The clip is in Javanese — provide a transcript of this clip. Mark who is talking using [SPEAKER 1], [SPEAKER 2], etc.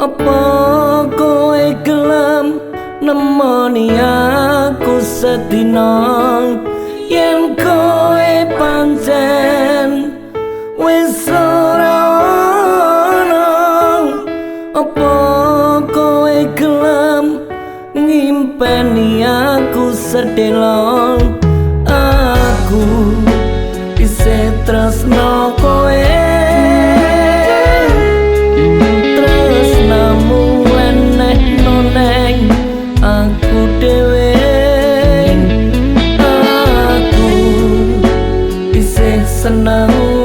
[SPEAKER 1] Apa kowe gelem nemoni aku sedina? Yen kowe pancen wis ora ana Apa kowe gelem ngimpeni aku sedelo aku isih tresno kowe senang